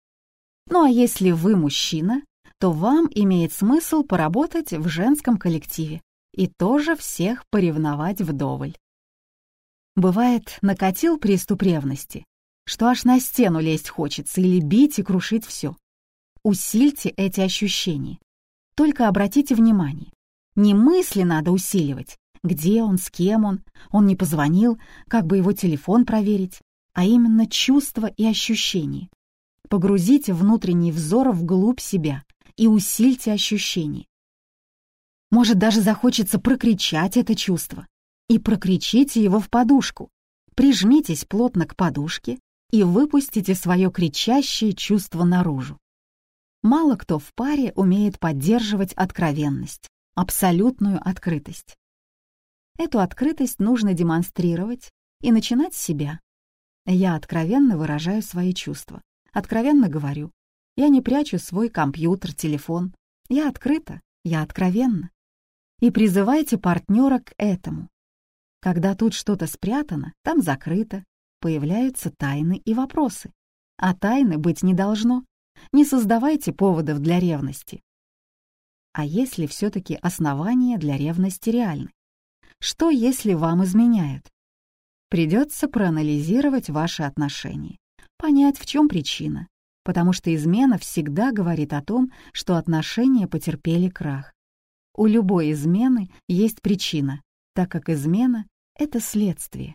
Ну а если вы мужчина, то вам имеет смысл поработать в женском коллективе и тоже всех поревновать вдоволь. Бывает, накатил приступ ревности, что аж на стену лезть хочется или бить и крушить все. Усильте эти ощущения. Только обратите внимание, не мысли надо усиливать, где он, с кем он, он не позвонил, как бы его телефон проверить, а именно чувства и ощущения. Погрузите внутренний взор вглубь себя и усильте ощущения. Может, даже захочется прокричать это чувство. И прокричите его в подушку. Прижмитесь плотно к подушке и выпустите свое кричащее чувство наружу. Мало кто в паре умеет поддерживать откровенность, абсолютную открытость. Эту открытость нужно демонстрировать и начинать с себя. Я откровенно выражаю свои чувства. Откровенно говорю. Я не прячу свой компьютер, телефон. Я открыта, я откровенна. И призывайте партнера к этому. Когда тут что-то спрятано, там закрыто, появляются тайны и вопросы. А тайны быть не должно. Не создавайте поводов для ревности. А если все-таки основания для ревности реальны? Что, если вам изменяют? Придется проанализировать ваши отношения, понять, в чем причина, потому что измена всегда говорит о том, что отношения потерпели крах. У любой измены есть причина, так как измена — это следствие.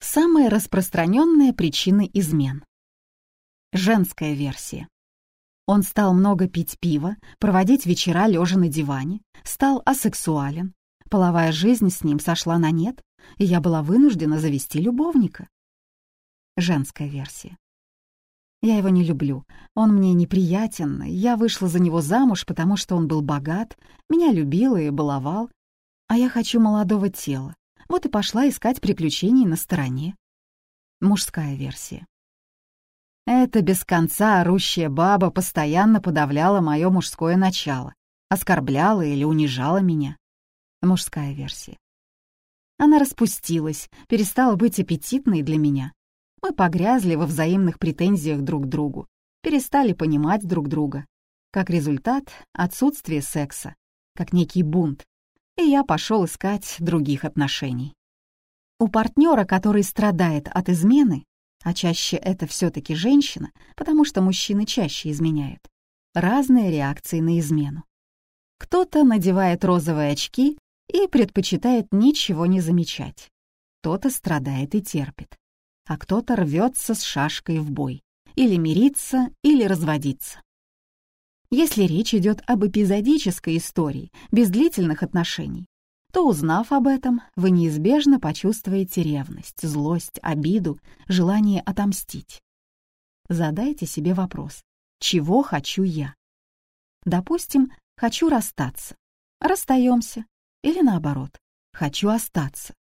Самая распространенная причина измен. Женская версия. Он стал много пить пиво, проводить вечера лежа на диване, стал асексуален. Половая жизнь с ним сошла на нет, и я была вынуждена завести любовника. Женская версия. Я его не люблю, он мне неприятен, я вышла за него замуж, потому что он был богат, меня любил и баловал, а я хочу молодого тела, вот и пошла искать приключений на стороне. Мужская версия. Эта без конца орущая баба постоянно подавляла мое мужское начало, оскорбляла или унижала меня. Мужская версия. Она распустилась, перестала быть аппетитной для меня, мы погрязли во взаимных претензиях друг к другу, перестали понимать друг друга. Как результат — отсутствие секса, как некий бунт. И я пошел искать других отношений. У партнера, который страдает от измены, а чаще это все-таки женщина, потому что мужчины чаще изменяют, разные реакции на измену. Кто-то надевает розовые очки и предпочитает ничего не замечать. Кто-то страдает и терпит а кто-то рвется с шашкой в бой, или мириться, или разводиться. Если речь идет об эпизодической истории, без длительных отношений, то, узнав об этом, вы неизбежно почувствуете ревность, злость, обиду, желание отомстить. Задайте себе вопрос, чего хочу я? Допустим, хочу расстаться. Расстаемся. Или наоборот, хочу остаться.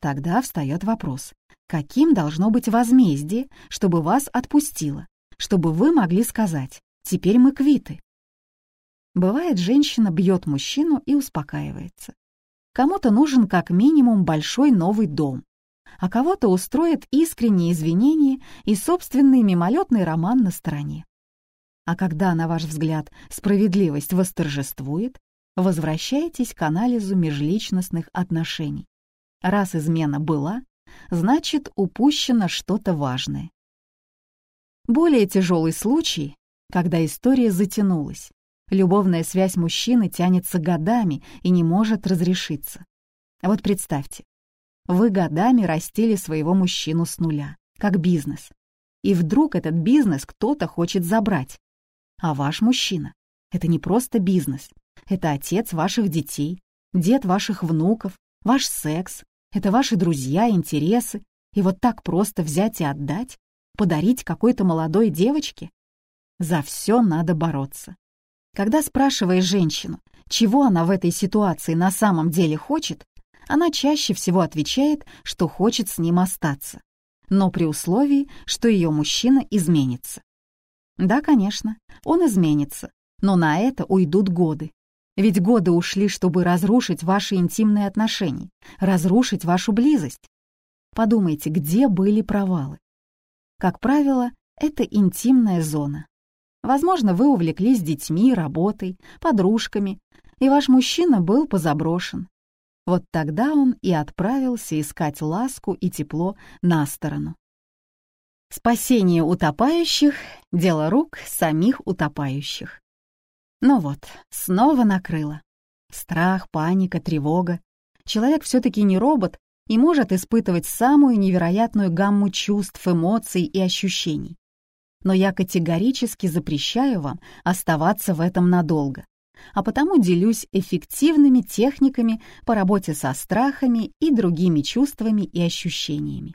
Тогда встает вопрос, каким должно быть возмездие, чтобы вас отпустило, чтобы вы могли сказать «теперь мы квиты». Бывает, женщина бьет мужчину и успокаивается. Кому-то нужен как минимум большой новый дом, а кого-то устроит искренние извинения и собственный мимолетный роман на стороне. А когда, на ваш взгляд, справедливость восторжествует, возвращайтесь к анализу межличностных отношений Раз измена была, значит, упущено что-то важное. Более тяжелый случай, когда история затянулась. Любовная связь мужчины тянется годами и не может разрешиться. Вот представьте, вы годами растили своего мужчину с нуля, как бизнес. И вдруг этот бизнес кто-то хочет забрать. А ваш мужчина — это не просто бизнес. Это отец ваших детей, дед ваших внуков, ваш секс, это ваши друзья, интересы. И вот так просто взять и отдать? Подарить какой-то молодой девочке? За все надо бороться. Когда спрашиваешь женщину, чего она в этой ситуации на самом деле хочет, она чаще всего отвечает, что хочет с ним остаться, но при условии, что ее мужчина изменится. Да, конечно, он изменится, но на это уйдут годы. Ведь годы ушли, чтобы разрушить ваши интимные отношения, разрушить вашу близость. Подумайте, где были провалы. Как правило, это интимная зона. Возможно, вы увлеклись детьми, работой, подружками, и ваш мужчина был позаброшен. Вот тогда он и отправился искать ласку и тепло на сторону. Спасение утопающих — дело рук самих утопающих. Ну вот, снова накрыло. Страх, паника, тревога. Человек все-таки не робот и может испытывать самую невероятную гамму чувств, эмоций и ощущений. Но я категорически запрещаю вам оставаться в этом надолго, а потому делюсь эффективными техниками по работе со страхами и другими чувствами и ощущениями.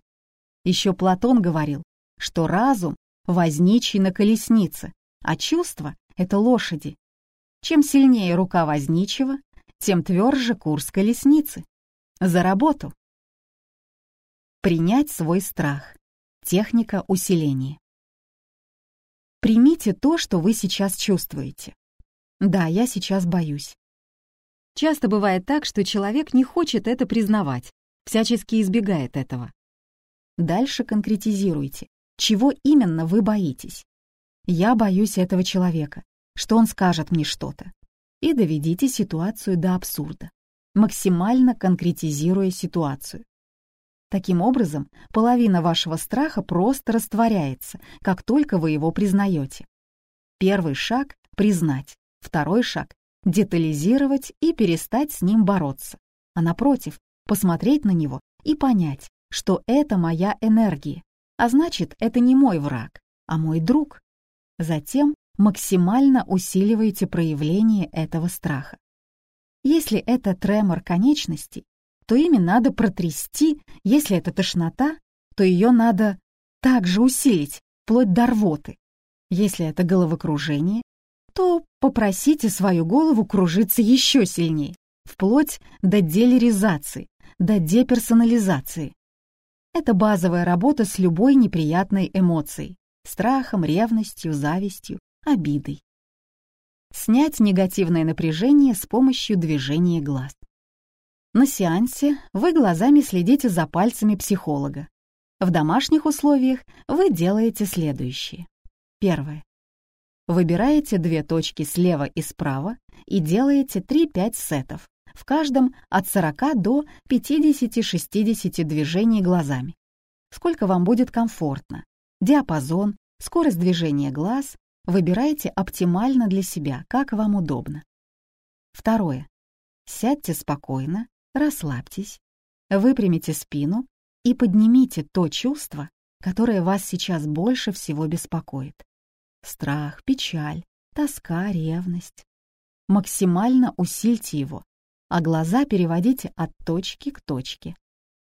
Еще Платон говорил, что разум возничий на колеснице, а чувства — это лошади, чем сильнее рука возничего, тем тверже курс колесницы. За работу! Принять свой страх. Техника усиления. Примите то, что вы сейчас чувствуете. Да, я сейчас боюсь. Часто бывает так, что человек не хочет это признавать, всячески избегает этого. Дальше конкретизируйте, чего именно вы боитесь. Я боюсь этого человека, что он скажет мне что-то. И доведите ситуацию до абсурда, максимально конкретизируя ситуацию. Таким образом, половина вашего страха просто растворяется, как только вы его признаете. Первый шаг — признать, второй шаг — детализировать и перестать с ним бороться, а напротив, посмотреть на него и понять, что это моя энергия, а значит, это не мой враг, а мой друг. Затем максимально усиливаете проявление этого страха. Если это тремор конечностей, то ими надо протрясти, если это тошнота, то ее надо также усилить, вплоть до рвоты. Если это головокружение, то попросите свою голову кружиться еще сильнее, вплоть до делеризации, до деперсонализации. Это базовая работа с любой неприятной эмоцией — страхом, ревностью, завистью, обидой. Снять негативное напряжение с помощью движения глаз. На сеансе вы глазами следите за пальцами психолога. В домашних условиях вы делаете следующее. Первое. Выбираете две точки слева и справа и делаете 3-5 сетов, в каждом от 40 до 50-60 движений глазами. Сколько вам будет комфортно. Диапазон, скорость движения глаз выбирайте оптимально для себя, как вам удобно. Второе. Сядьте спокойно, расслабьтесь, выпрямите спину и поднимите то чувство, которое вас сейчас больше всего беспокоит. Страх, печаль, тоска, ревность. Максимально усильте его, а глаза переводите от точки к точке.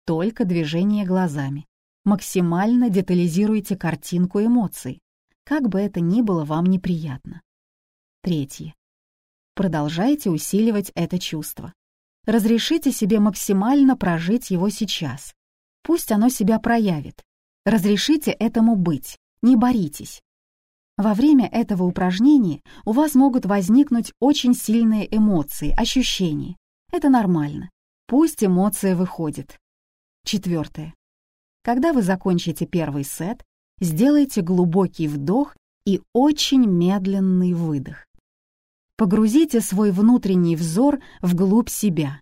Только движение глазами. Максимально детализируйте картинку эмоций, как бы это ни было вам неприятно. Третье. Продолжайте усиливать это чувство. Разрешите себе максимально прожить его сейчас. Пусть оно себя проявит. Разрешите этому быть, не боритесь. Во время этого упражнения у вас могут возникнуть очень сильные эмоции, ощущения. Это нормально. Пусть эмоция выходит. Четвертое. Когда вы закончите первый сет, сделайте глубокий вдох и очень медленный выдох. Погрузите свой внутренний взор вглубь себя.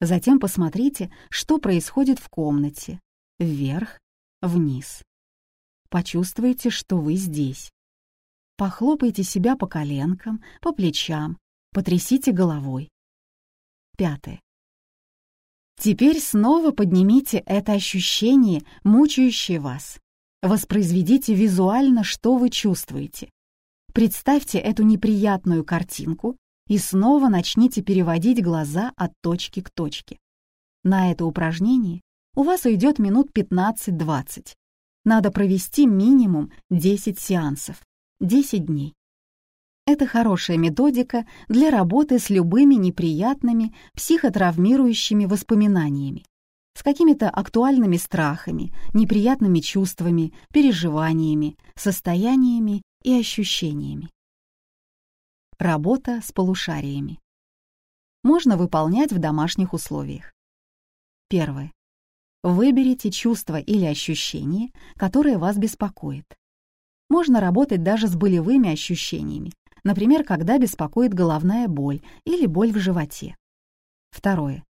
Затем посмотрите, что происходит в комнате. Вверх, вниз. Почувствуйте, что вы здесь. Похлопайте себя по коленкам, по плечам, потрясите головой. Пятое. Теперь снова поднимите это ощущение, мучающее вас. Воспроизведите визуально, что вы чувствуете. Представьте эту неприятную картинку и снова начните переводить глаза от точки к точке. На это упражнение у вас уйдет минут 15-20. Надо провести минимум 10 сеансов, 10 дней. Это хорошая методика для работы с любыми неприятными психотравмирующими воспоминаниями, с какими-то актуальными страхами, неприятными чувствами, переживаниями, состояниями и ощущениями. Работа с полушариями. Можно выполнять в домашних условиях. Первое. Выберите чувство или ощущение, которое вас беспокоит. Можно работать даже с болевыми ощущениями, например, когда беспокоит головная боль или боль в животе. Второе.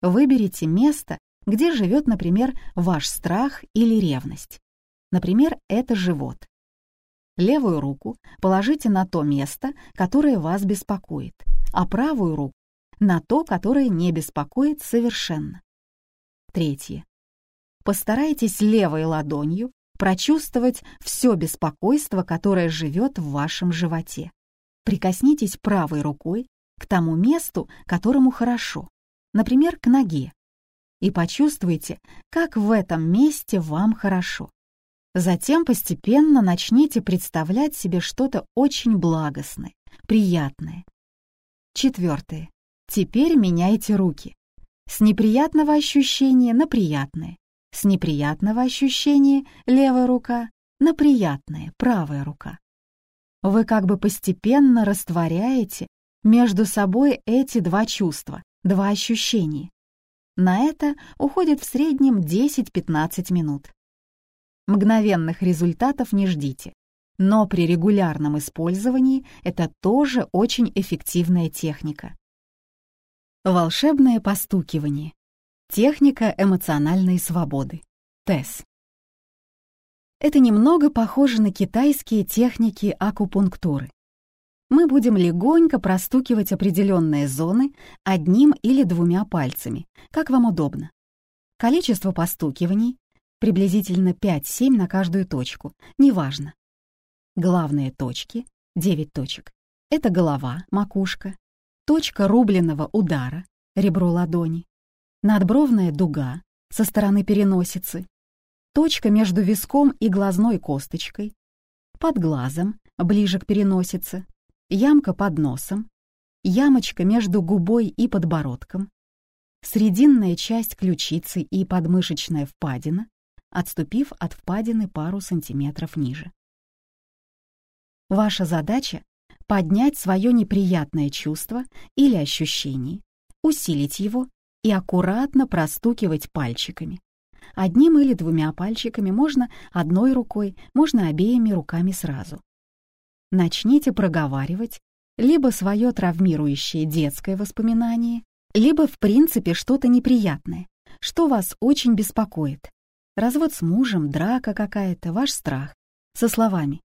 Выберите место, где живет, например, ваш страх или ревность. Например, это живот. Левую руку положите на то место, которое вас беспокоит, а правую руку — на то, которое не беспокоит совершенно. Третье. Постарайтесь левой ладонью прочувствовать все беспокойство, которое живет в вашем животе. Прикоснитесь правой рукой к тому месту, которому хорошо, например, к ноге, и почувствуйте, как в этом месте вам хорошо. Затем постепенно начните представлять себе что-то очень благостное, приятное. Четвертое. Теперь меняйте руки. С неприятного ощущения на приятное. С неприятного ощущения левая рука на приятное правая рука. Вы как бы постепенно растворяете между собой эти два чувства, два ощущения. На это уходит в среднем 10-15 минут. Мгновенных результатов не ждите, но при регулярном использовании это тоже очень эффективная техника. Волшебное постукивание. Техника эмоциональной свободы. ТЭС. Это немного похоже на китайские техники акупунктуры. Мы будем легонько простукивать определенные зоны одним или двумя пальцами, как вам удобно. Количество постукиваний приблизительно 5-7 на каждую точку, неважно. Главные точки, 9 точек, это голова, макушка, точка рубленого удара, ребро ладони, надбровная дуга со стороны переносицы, точка между виском и глазной косточкой, под глазом, ближе к переносице, ямка под носом, ямочка между губой и подбородком, срединная часть ключицы и подмышечная впадина, отступив от впадины пару сантиметров ниже. Ваша задача — поднять свое неприятное чувство или ощущение, усилить его и аккуратно простукивать пальчиками, Одним или двумя пальчиками можно одной рукой, можно обеими руками сразу. Начните проговаривать либо свое травмирующее детское воспоминание, либо в принципе что-то неприятное, что вас очень беспокоит. Развод с мужем, драка какая-то, ваш страх. Со словами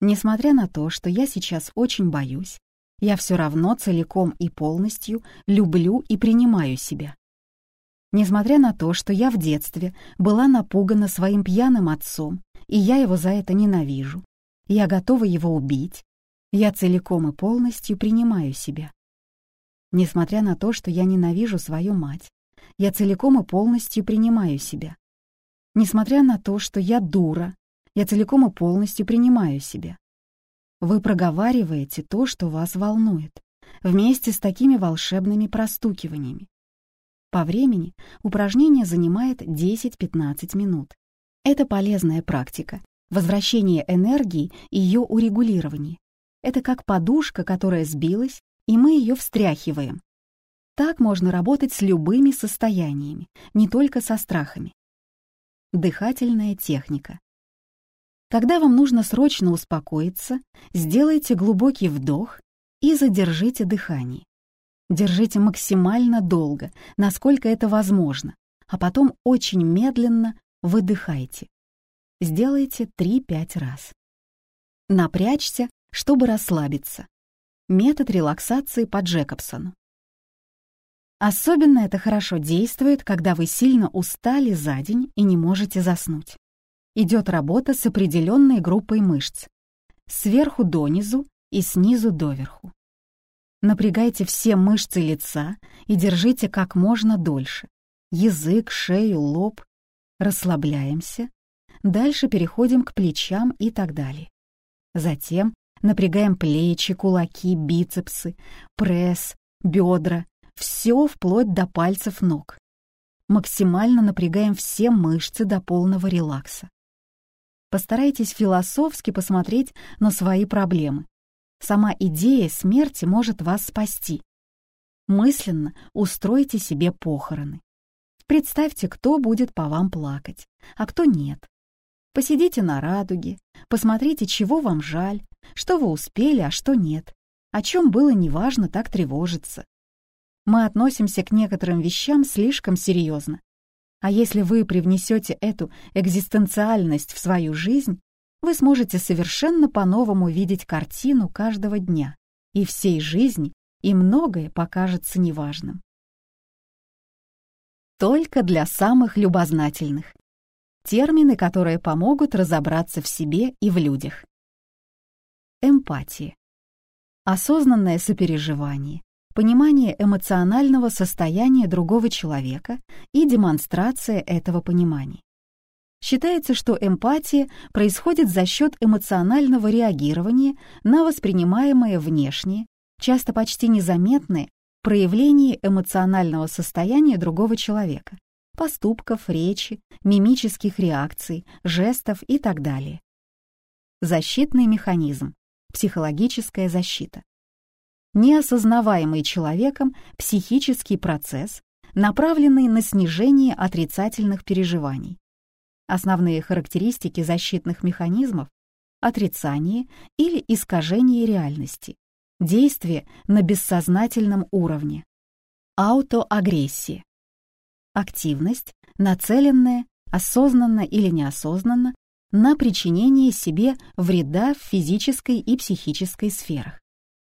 «Несмотря на то, что я сейчас очень боюсь, я все равно целиком и полностью люблю и принимаю себя. Несмотря на то, что я в детстве была напугана своим пьяным отцом, и я его за это ненавижу, я готова его убить, я целиком и полностью принимаю себя. Несмотря на то, что я ненавижу свою мать, я целиком и полностью принимаю себя. Несмотря на то, что я дура, я целиком и полностью принимаю себя. Вы проговариваете то, что вас волнует, вместе с такими волшебными простукиваниями. По времени упражнение занимает 10-15 минут. Это полезная практика, возвращение энергии и ее урегулирование. Это как подушка, которая сбилась, и мы ее встряхиваем. Так можно работать с любыми состояниями, не только со страхами. Дыхательная техника. Когда вам нужно срочно успокоиться, сделайте глубокий вдох и задержите дыхание. Держите максимально долго, насколько это возможно, а потом очень медленно выдыхайте. Сделайте 3-5 раз. Напрячься, чтобы расслабиться. Метод релаксации по Джекобсону. Особенно это хорошо действует, когда вы сильно устали за день и не можете заснуть. Идет работа с определенной группой мышц. Сверху донизу и снизу доверху. Напрягайте все мышцы лица и держите как можно дольше. Язык, шею, лоб. Расслабляемся. Дальше переходим к плечам и так далее. Затем напрягаем плечи, кулаки, бицепсы, пресс, бедра, все вплоть до пальцев ног. Максимально напрягаем все мышцы до полного релакса. Постарайтесь философски посмотреть на свои проблемы Сама идея смерти может вас спасти. Мысленно устройте себе похороны. Представьте, кто будет по вам плакать, а кто нет. Посидите на радуге, посмотрите, чего вам жаль, что вы успели, а что нет, о чем было неважно так тревожиться. Мы относимся к некоторым вещам слишком серьезно. А если вы привнесете эту экзистенциальность в свою жизнь, вы сможете совершенно по-новому видеть картину каждого дня и всей жизни, и многое покажется неважным. Только для самых любознательных. Термины, которые помогут разобраться в себе и в людях. Эмпатия. Осознанное сопереживание, понимание эмоционального состояния другого человека и демонстрация этого понимания. Считается, что эмпатия происходит за счет эмоционального реагирования на воспринимаемые внешние, часто почти незаметные, проявления эмоционального состояния другого человека, поступков, речи, мимических реакций, жестов и так далее. Защитный механизм, психологическая защита. неосознаваемый человеком психический процесс, направленный на снижение отрицательных переживаний. Основные характеристики защитных механизмов — отрицание или искажение реальности, действие на бессознательном уровне, аутоагрессия, активность, нацеленная, осознанно или неосознанно, на причинение себе вреда в физической и психической сферах.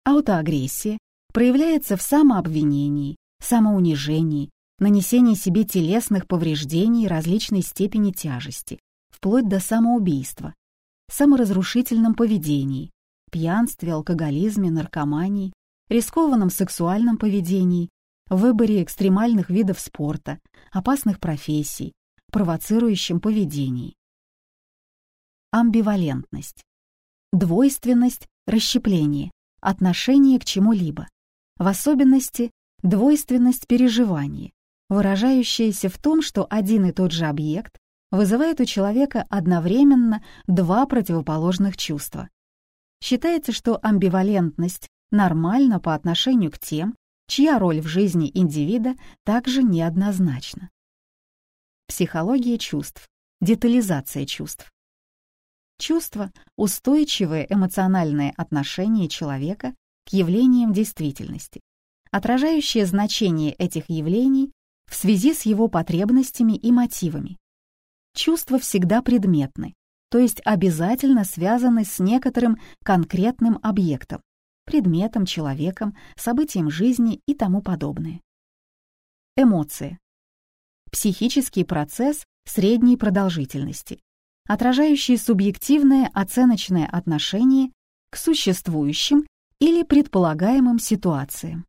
Аутоагрессия проявляется в самообвинении, самоунижении, нанесении себе телесных повреждений различной степени тяжести, вплоть до самоубийства, саморазрушительном поведении, пьянстве, алкоголизме, наркомании, рискованном сексуальном поведении, выборе экстремальных видов спорта, опасных профессий, провоцирующем поведении. Амбивалентность. Двойственность, расщепление, отношение к чему-либо. В особенности двойственность переживания, выражающаяся в том, что один и тот же объект вызывает у человека одновременно два противоположных чувства. Считается, что амбивалентность нормальна по отношению к тем, чья роль в жизни индивида также неоднозначна. Психология чувств, детализация чувств. Чувство — устойчивое эмоциональное отношение человека к явлениям действительности, отражающее значение этих явлений в связи с его потребностями и мотивами. Чувства всегда предметны, то есть обязательно связаны с некоторым конкретным объектом, предметом, человеком, событием жизни и тому подобное. Эмоции. Психический процесс средней продолжительности, отражающие субъективное оценочное отношение к существующим или предполагаемым ситуациям.